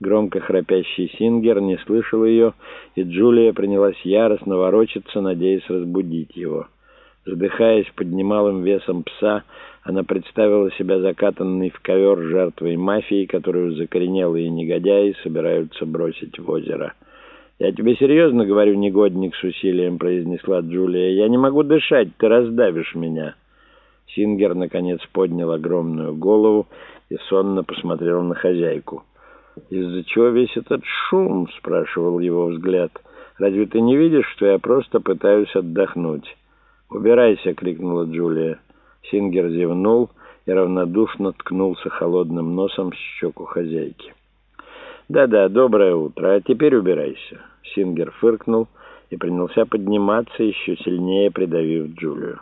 Громко храпящий Сингер не слышал ее, и Джулия принялась яростно ворочаться, надеясь разбудить его. Задыхаясь под немалым весом пса, она представила себя закатанной в ковер жертвой мафии, которую закоренелые негодяи собираются бросить в озеро. «Я тебе серьезно говорю, негодник с усилием», — произнесла Джулия. «Я не могу дышать, ты раздавишь меня». Сингер, наконец, поднял огромную голову и сонно посмотрел на хозяйку. «Из-за чего весь этот шум?» — спрашивал его взгляд. «Разве ты не видишь, что я просто пытаюсь отдохнуть?» «Убирайся!» — крикнула Джулия. Сингер зевнул и равнодушно ткнулся холодным носом в щеку хозяйки. «Да-да, доброе утро. А теперь убирайся». Сингер фыркнул и принялся подниматься, еще сильнее придавив Джулию.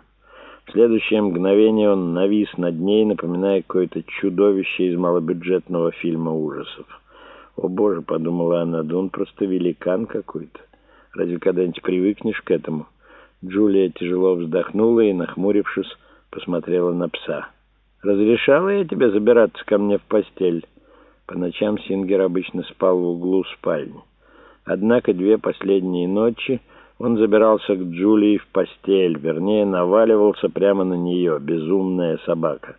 В следующее мгновение он навис над ней, напоминая какое-то чудовище из малобюджетного фильма ужасов. «О, Боже!» — подумала она, — «да он просто великан какой-то. Разве когда-нибудь привыкнешь к этому?» Джулия тяжело вздохнула и, нахмурившись, посмотрела на пса. «Разрешала я тебе забираться ко мне в постель?» По ночам Сингер обычно спал в углу спальни. Однако две последние ночи он забирался к Джулии в постель, вернее, наваливался прямо на нее, безумная собака.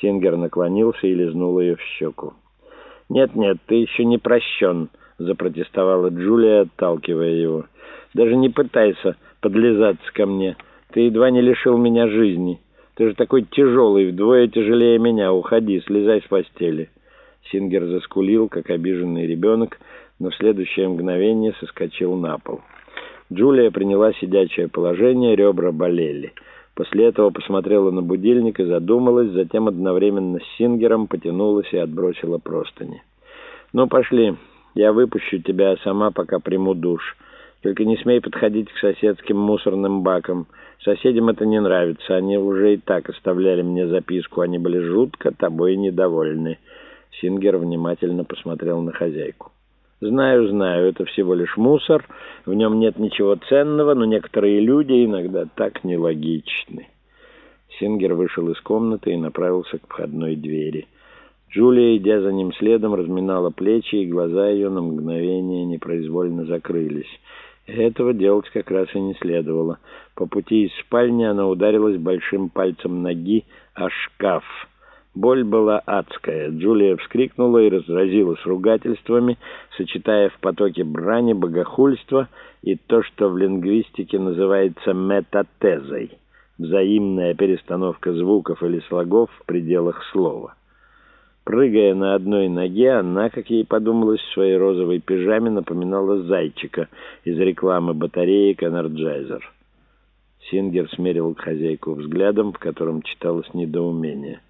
Сингер наклонился и лизнул ее в щеку. «Нет-нет, ты еще не прощен», — запротестовала Джулия, отталкивая его. «Даже не пытайся подлизаться ко мне. Ты едва не лишил меня жизни. Ты же такой тяжелый, вдвое тяжелее меня. Уходи, слезай с постели». Сингер заскулил, как обиженный ребенок, но в следующее мгновение соскочил на пол. Джулия приняла сидячее положение, ребра болели. После этого посмотрела на будильник и задумалась, затем одновременно с Сингером потянулась и отбросила простыни. «Ну, пошли, я выпущу тебя, а сама пока приму душ». Только не смей подходить к соседским мусорным бакам. Соседям это не нравится. Они уже и так оставляли мне записку. Они были жутко тобой недовольны». Сингер внимательно посмотрел на хозяйку. «Знаю, знаю, это всего лишь мусор. В нем нет ничего ценного, но некоторые люди иногда так нелогичны». Сингер вышел из комнаты и направился к входной двери. Джулия, идя за ним следом, разминала плечи, и глаза ее на мгновение непроизвольно закрылись. Этого делать как раз и не следовало. По пути из спальни она ударилась большим пальцем ноги о шкаф. Боль была адская. Джулия вскрикнула и разразилась ругательствами, сочетая в потоке брани богохульство и то, что в лингвистике называется метатезой — взаимная перестановка звуков или слогов в пределах слова. Прыгая на одной ноге, она, как ей подумалось, в своей розовой пижаме напоминала зайчика из рекламы батареек «Energizer». Сингер смерил хозяйку взглядом, в котором читалось недоумение.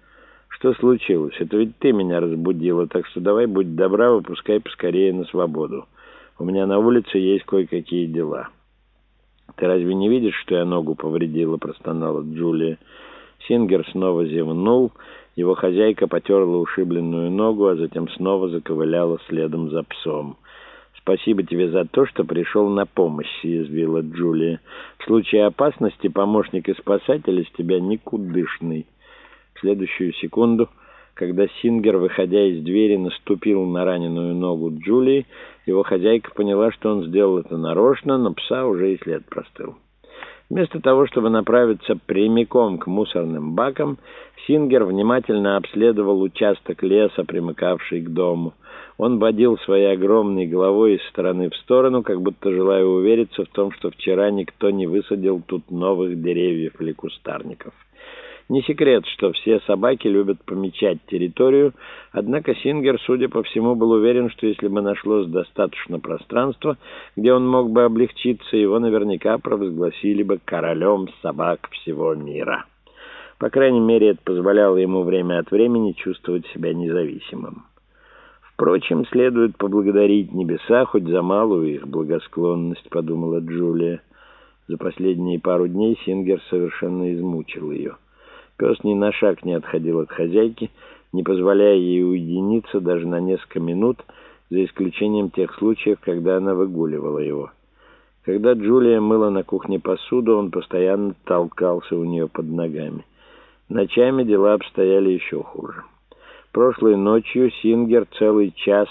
«Что случилось? Это ведь ты меня разбудила, так что давай, будь добра, выпускай поскорее на свободу. У меня на улице есть кое-какие дела». «Ты разве не видишь, что я ногу повредила?» — простонала Джулия. Сингер снова зевнул его хозяйка потерла ушибленную ногу, а затем снова заковыляла следом за псом. «Спасибо тебе за то, что пришел на помощь», — съязвила Джулия. «В случае опасности помощник и спасатель из тебя никудышный». Следующую секунду, когда Сингер, выходя из двери, наступил на раненую ногу Джулии, его хозяйка поняла, что он сделал это нарочно, но пса уже и след простыл. Вместо того, чтобы направиться прямиком к мусорным бакам, Сингер внимательно обследовал участок леса, примыкавший к дому. Он водил своей огромной головой из стороны в сторону, как будто желая увериться в том, что вчера никто не высадил тут новых деревьев или кустарников. Не секрет, что все собаки любят помечать территорию, однако Сингер, судя по всему, был уверен, что если бы нашлось достаточно пространства, где он мог бы облегчиться, его наверняка провозгласили бы королем собак всего мира. По крайней мере, это позволяло ему время от времени чувствовать себя независимым. Впрочем, следует поблагодарить небеса хоть за малую их благосклонность, подумала Джулия. За последние пару дней Сингер совершенно измучил ее. Пес ни на шаг не отходил от хозяйки, не позволяя ей уединиться даже на несколько минут, за исключением тех случаев, когда она выгуливала его. Когда Джулия мыла на кухне посуду, он постоянно толкался у нее под ногами. Ночами дела обстояли еще хуже. Прошлой ночью Сингер целый час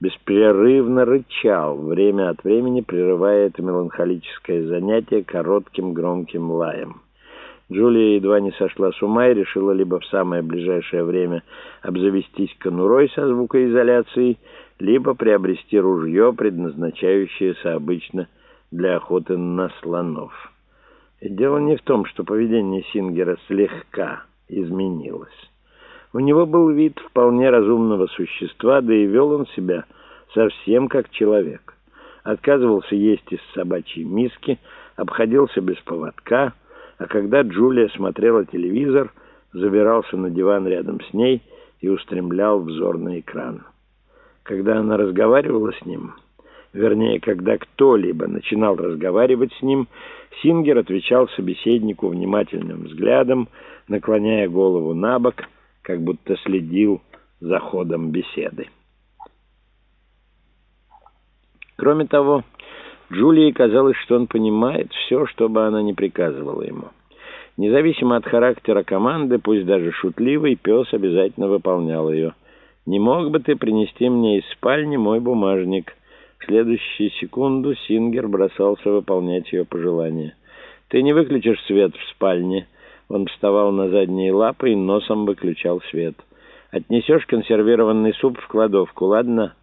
беспрерывно рычал, время от времени прерывая это меланхолическое занятие коротким громким лаем. Джулия едва не сошла с ума и решила либо в самое ближайшее время обзавестись конурой со звукоизоляцией, либо приобрести ружье, предназначающееся обычно для охоты на слонов. И дело не в том, что поведение Сингера слегка изменилось. У него был вид вполне разумного существа, да и вел он себя совсем как человек. Отказывался есть из собачьей миски, обходился без поводка, а когда Джулия смотрела телевизор, забирался на диван рядом с ней и устремлял взор на экран. Когда она разговаривала с ним, вернее, когда кто-либо начинал разговаривать с ним, Сингер отвечал собеседнику внимательным взглядом, наклоняя голову на бок, как будто следил за ходом беседы. Кроме того, Джулии казалось, что он понимает все, что бы она ни приказывала ему. Независимо от характера команды, пусть даже шутливый, пес обязательно выполнял ее. «Не мог бы ты принести мне из спальни мой бумажник?» В следующую секунду Сингер бросался выполнять ее пожелания. «Ты не выключишь свет в спальне?» Он вставал на задние лапы и носом выключал свет. «Отнесешь консервированный суп в кладовку, ладно?»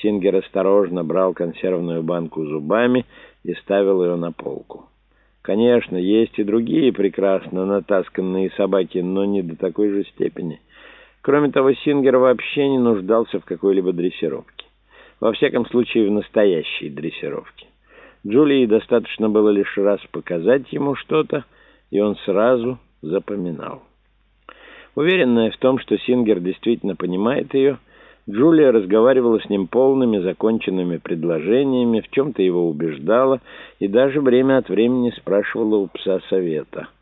Сингер осторожно брал консервную банку зубами и ставил ее на полку. Конечно, есть и другие прекрасно натасканные собаки, но не до такой же степени. Кроме того, Сингер вообще не нуждался в какой-либо дрессировке. Во всяком случае, в настоящей дрессировке. Джулии достаточно было лишь раз показать ему что-то, и он сразу запоминал. Уверенная в том, что Сингер действительно понимает ее, Джулия разговаривала с ним полными законченными предложениями, в чем-то его убеждала и даже время от времени спрашивала у пса совета —